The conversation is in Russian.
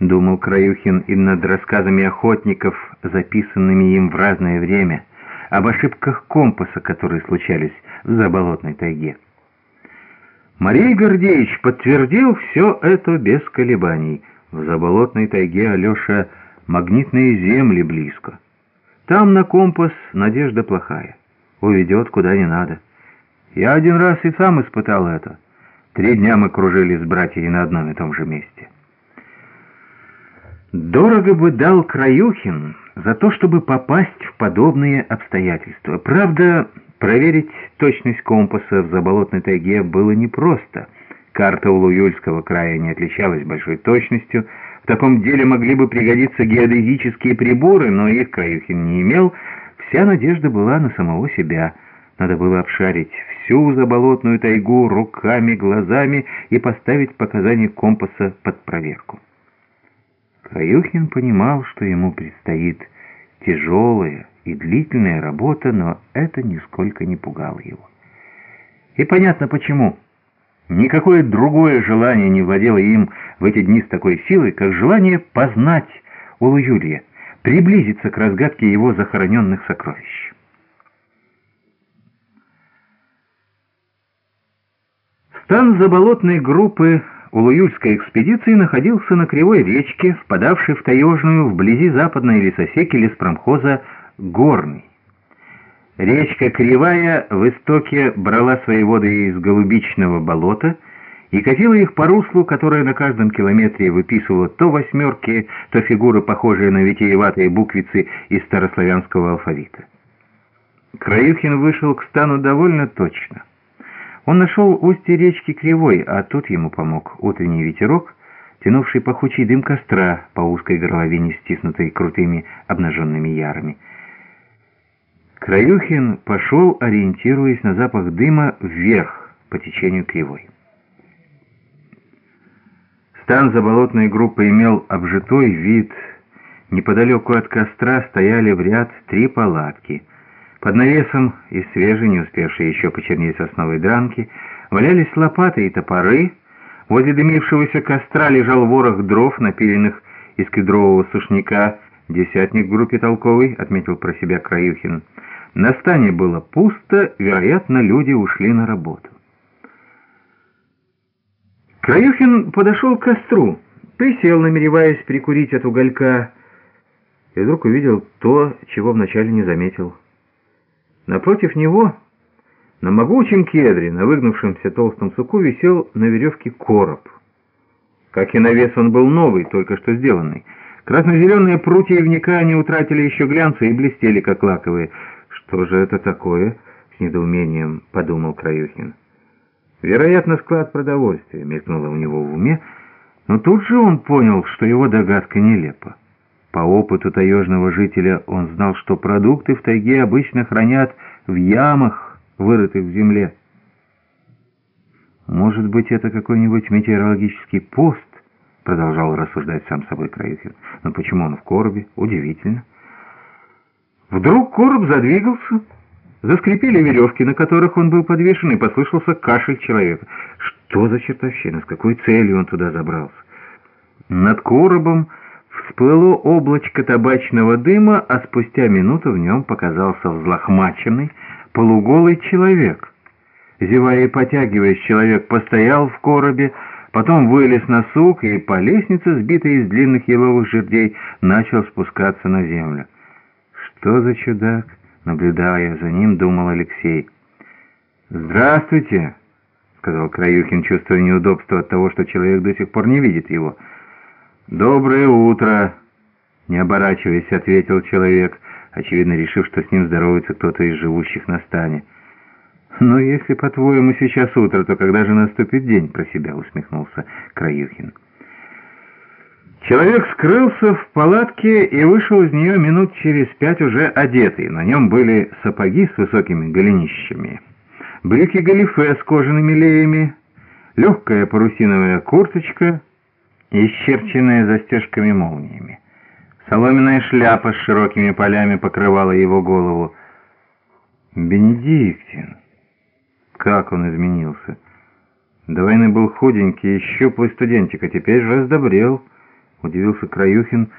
думал Краюхин и над рассказами охотников, записанными им в разное время, об ошибках компаса, которые случались в заболотной тайге. Марей Гордеевич подтвердил все это без колебаний. В заболотной тайге Алеша магнитные земли близко. Там на компас надежда плохая. Уведет куда не надо. Я один раз и сам испытал это. Три дня мы кружили с братьями на одном и том же месте. Дорого бы дал Краюхин за то, чтобы попасть в подобные обстоятельства. Правда, проверить точность компаса в заболотной тайге было непросто. Карта Улуюльского края не отличалась большой точностью. В таком деле могли бы пригодиться геодезические приборы, но их Краюхин не имел. Вся надежда была на самого себя. Надо было обшарить всю заболотную тайгу руками, глазами и поставить показания компаса под проверку. Краюхин понимал, что ему предстоит тяжелая и длительная работа, но это нисколько не пугало его. И понятно почему. Никакое другое желание не владело им в эти дни с такой силой, как желание познать Улу Юрия, приблизиться к разгадке его захороненных сокровищ. Стан заболотной группы Улуюльской экспедиции находился на кривой речке, впадавшей в таежную вблизи западной лесосеки леспромхоза Горный. Речка Кривая в истоке брала свои воды из голубичного болота и катила их по руслу, которое на каждом километре выписывало то восьмерки, то фигуры, похожие на витиеватые буквицы из старославянского алфавита. Краюхин вышел к стану довольно точно — он нашел устье речки Кривой, а тут ему помог утренний ветерок, тянувший пахучий дым костра по узкой горловине, стиснутой крутыми обнаженными ярами. Краюхин пошел, ориентируясь на запах дыма, вверх по течению Кривой. Стан заболотной группы имел обжитой вид. Неподалеку от костра стояли в ряд три палатки — под навесом из свежей, не успевшей еще почернеть сосновой дранки, валялись лопаты и топоры. Возле дымившегося костра лежал ворох дров, напиленных из кедрового сушняка. «Десятник в группе толковый», — отметил про себя Краюхин. На стане было пусто, вероятно, люди ушли на работу. Краюхин подошел к костру, присел, намереваясь прикурить от уголька, и вдруг увидел то, чего вначале не заметил. Напротив него, на могучем кедре, на выгнувшемся толстом суку, висел на веревке короб. Как и навес, он был новый, только что сделанный. Красно-зеленые прутья ивника не утратили еще глянца и блестели, как лаковые. «Что же это такое?» — с недоумением подумал Краюхин. «Вероятно, склад продовольствия», — мелькнуло у него в уме, но тут же он понял, что его догадка нелепа. По опыту таежного жителя он знал, что продукты в тайге обычно хранят в ямах, вырытых в земле. «Может быть, это какой-нибудь метеорологический пост?» продолжал рассуждать сам собой Краюхин. «Но почему он в коробе? Удивительно». Вдруг короб задвигался, заскрипели веревки, на которых он был подвешен, и послышался кашель человека. Что за чертовщина? С какой целью он туда забрался? Над коробом всплыло облачко табачного дыма, а спустя минуту в нем показался взлохмаченный, полуголый человек. Зевая и потягиваясь, человек постоял в коробе, потом вылез на сук и по лестнице, сбитой из длинных еловых жердей, начал спускаться на землю. «Что за чудак?» — наблюдая за ним, думал Алексей. «Здравствуйте!» — сказал Краюхин, чувствуя неудобство от того, что человек до сих пор не видит его. «Доброе утро!» — не оборачиваясь, ответил человек, очевидно решив, что с ним здоровается кто-то из живущих на стане. «Ну, если, по-твоему, сейчас утро, то когда же наступит день?» — про себя усмехнулся Краюхин. Человек скрылся в палатке и вышел из нее минут через пять уже одетый. На нем были сапоги с высокими голенищами, брюки-галифе с кожаными леями, легкая парусиновая курточка — исчерченная застежками-молниями. Соломенная шляпа с широкими полями покрывала его голову. Бенедиктин! Как он изменился! До войны был худенький щуплый студентик, а теперь раздобрел. удивился Краюхин,